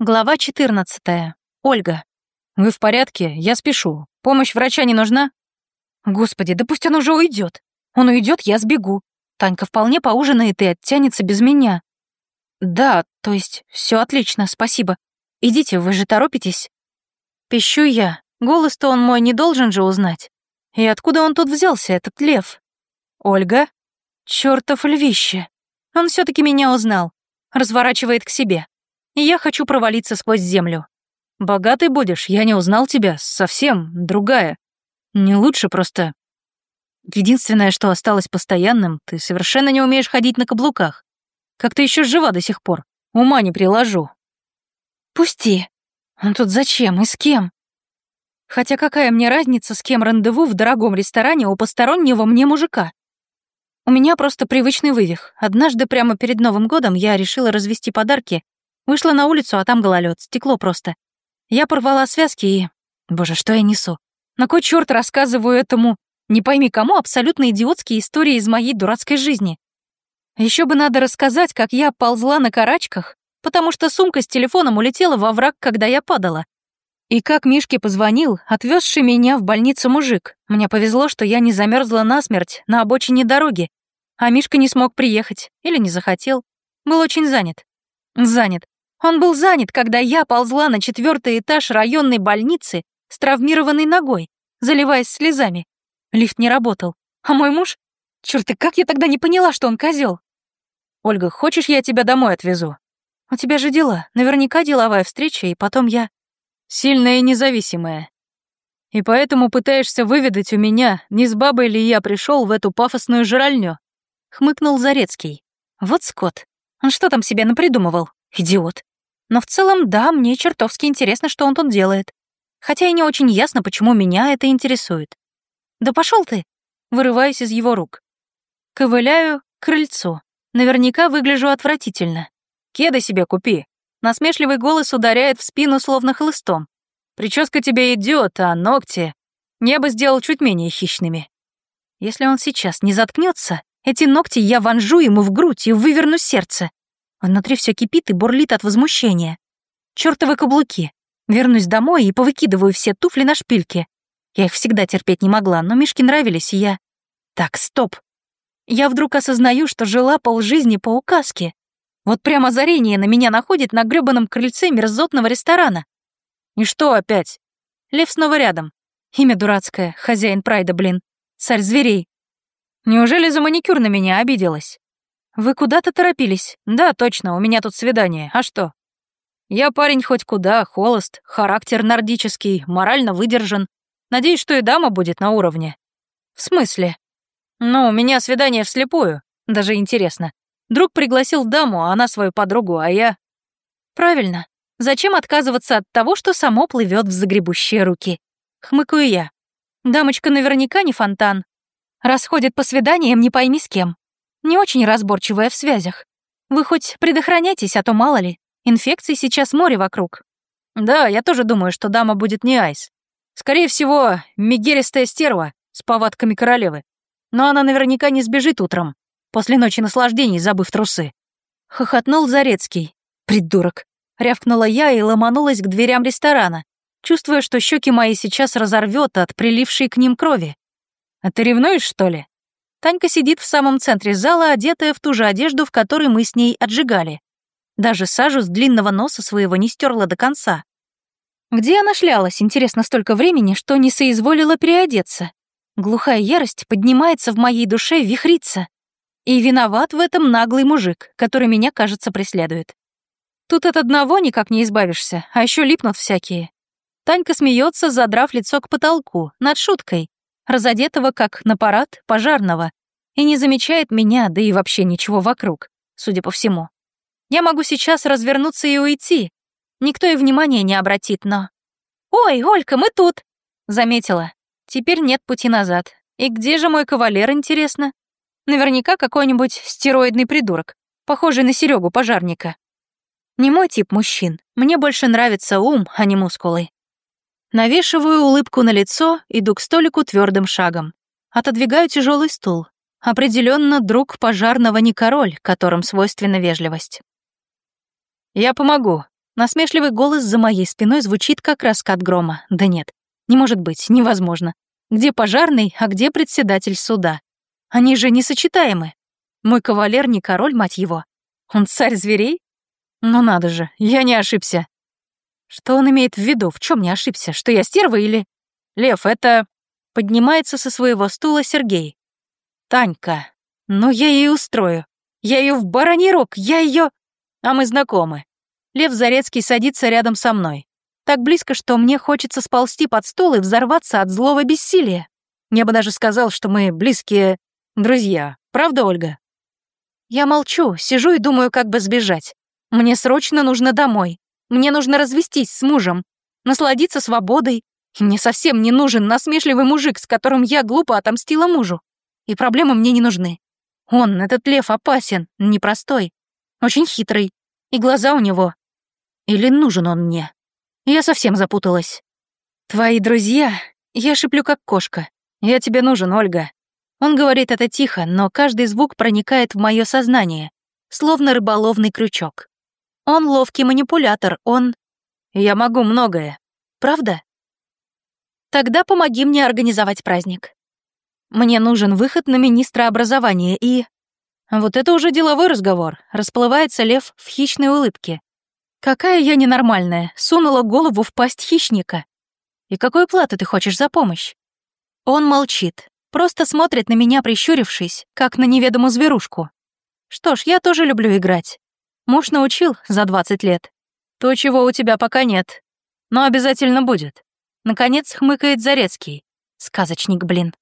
Глава 14. Ольга. «Вы в порядке? Я спешу. Помощь врача не нужна?» «Господи, да пусть он уже уйдет. Он уйдет, я сбегу. Танька вполне поужинает и оттянется без меня». «Да, то есть все отлично, спасибо. Идите, вы же торопитесь?» Пищу я. Голос-то он мой не должен же узнать. И откуда он тут взялся, этот лев? Ольга? Чёртов львище. Он все таки меня узнал. Разворачивает к себе. Я хочу провалиться сквозь землю. Богатый будешь, я не узнал тебя, совсем другая. Не лучше просто. Единственное, что осталось постоянным, ты совершенно не умеешь ходить на каблуках. Как ты еще жива до сих пор? Ума не приложу. Пусти. Он тут зачем и с кем? Хотя какая мне разница, с кем рандеву в дорогом ресторане у постороннего мне мужика? У меня просто привычный вывих. Однажды прямо перед Новым годом я решила развести подарки. Вышла на улицу, а там гололед, стекло просто. Я порвала связки и... Боже, что я несу? На кой черт рассказываю этому, не пойми кому, абсолютно идиотские истории из моей дурацкой жизни? Еще бы надо рассказать, как я ползла на карачках, потому что сумка с телефоном улетела во враг, когда я падала. И как Мишке позвонил, отвезший меня в больницу мужик. Мне повезло, что я не замерзла насмерть на обочине дороги, а Мишка не смог приехать или не захотел. Был очень занят. Занят. Он был занят, когда я ползла на четвертый этаж районной больницы с травмированной ногой, заливаясь слезами. Лифт не работал. А мой муж? Чёрт, и как я тогда не поняла, что он козел? Ольга, хочешь, я тебя домой отвезу? У тебя же дела. Наверняка деловая встреча, и потом я сильная и независимая. И поэтому пытаешься выведать у меня, не с бабой ли я пришел в эту пафосную жральню. Хмыкнул Зарецкий. Вот скот. Он что там себе напридумывал? Идиот. Но в целом, да, мне чертовски интересно, что он тут делает. Хотя и не очень ясно, почему меня это интересует. Да пошел ты! Вырываюсь из его рук. Ковыляю к крыльцу. Наверняка выгляжу отвратительно. Кеды себе купи. Насмешливый голос ударяет в спину словно хлыстом. Прическа тебе идет, а ногти... Я бы сделал чуть менее хищными. Если он сейчас не заткнется, эти ногти я вонжу ему в грудь и выверну сердце. Внутри все кипит и бурлит от возмущения. Чёртовы каблуки. Вернусь домой и повыкидываю все туфли на шпильке. Я их всегда терпеть не могла, но Мишке нравились, и я... Так, стоп. Я вдруг осознаю, что жила полжизни по указке. Вот прямо озарение на меня находит на грёбаном крыльце мерзотного ресторана. И что опять? Лев снова рядом. Имя дурацкое, хозяин прайда, блин. Царь зверей. Неужели за маникюр на меня обиделась? Вы куда-то торопились? Да, точно, у меня тут свидание. А что? Я парень хоть куда, холост, характер нордический, морально выдержан. Надеюсь, что и дама будет на уровне. В смысле? Ну, у меня свидание вслепую. Даже интересно. Друг пригласил даму, а она свою подругу, а я... Правильно. Зачем отказываться от того, что само плывет в загребущие руки? Хмыкаю я. Дамочка наверняка не фонтан. Расходит по свиданиям не пойми с кем. Не очень разборчивая в связях. Вы хоть предохраняйтесь, а то мало ли. Инфекций сейчас море вокруг. Да, я тоже думаю, что дама будет не Айс. Скорее всего, мигеристая стерва с повадками королевы. Но она наверняка не сбежит утром после ночи наслаждений, забыв трусы. Хохотнул Зарецкий. Придурок. Рявкнула я и ломанулась к дверям ресторана, чувствуя, что щеки мои сейчас разорвет от прилившей к ним крови. «А ты ревнуешь, что ли?» Танька сидит в самом центре зала, одетая в ту же одежду, в которой мы с ней отжигали. Даже сажу с длинного носа своего не стерла до конца. Где она шлялась, интересно, столько времени, что не соизволила переодеться? Глухая ярость поднимается в моей душе, вихрится. И виноват в этом наглый мужик, который меня, кажется, преследует. Тут от одного никак не избавишься, а еще липнут всякие. Танька смеется, задрав лицо к потолку, над шуткой, разодетого как на парад пожарного, и не замечает меня, да и вообще ничего вокруг, судя по всему. Я могу сейчас развернуться и уйти. Никто и внимания не обратит, но... «Ой, Олька, мы тут!» Заметила. Теперь нет пути назад. И где же мой кавалер, интересно? Наверняка какой-нибудь стероидный придурок, похожий на Серегу пожарника. Не мой тип мужчин. Мне больше нравится ум, а не мускулы. Навешиваю улыбку на лицо, иду к столику твердым шагом. Отодвигаю тяжелый стул. Определенно друг пожарного не король, которым свойственна вежливость. «Я помогу», — Насмешливый голос за моей спиной звучит как раскат грома. Да нет, не может быть, невозможно. Где пожарный, а где председатель суда? Они же несочетаемы. Мой кавалер не король, мать его. Он царь зверей? Ну надо же, я не ошибся. Что он имеет в виду? В чем не ошибся? Что я стерва или... Лев, это... Поднимается со своего стула Сергей. Танька. Ну я ей устрою. Я ее в бараний рог, я ее... А мы знакомы. Лев Зарецкий садится рядом со мной. Так близко, что мне хочется сползти под стол и взорваться от злого бессилия. Я бы даже сказал, что мы близкие друзья. Правда, Ольга? Я молчу, сижу и думаю, как бы сбежать. Мне срочно нужно домой. Мне нужно развестись с мужем, насладиться свободой. Мне совсем не нужен насмешливый мужик, с которым я глупо отомстила мужу. И проблемы мне не нужны. Он, этот лев, опасен, непростой, очень хитрый. И глаза у него. Или нужен он мне? Я совсем запуталась. Твои друзья? Я шиплю как кошка. Я тебе нужен, Ольга. Он говорит это тихо, но каждый звук проникает в мое сознание, словно рыболовный крючок. Он ловкий манипулятор, он... Я могу многое. Правда? Тогда помоги мне организовать праздник. Мне нужен выход на министра образования и... Вот это уже деловой разговор. Расплывается лев в хищной улыбке. Какая я ненормальная, сунула голову в пасть хищника. И какой платы ты хочешь за помощь? Он молчит, Просто смотрит на меня, прищурившись, как на неведомую зверушку. Что ж, я тоже люблю играть. Муж научил за 20 лет. То, чего у тебя пока нет. Но обязательно будет. Наконец хмыкает Зарецкий. Сказочник, блин.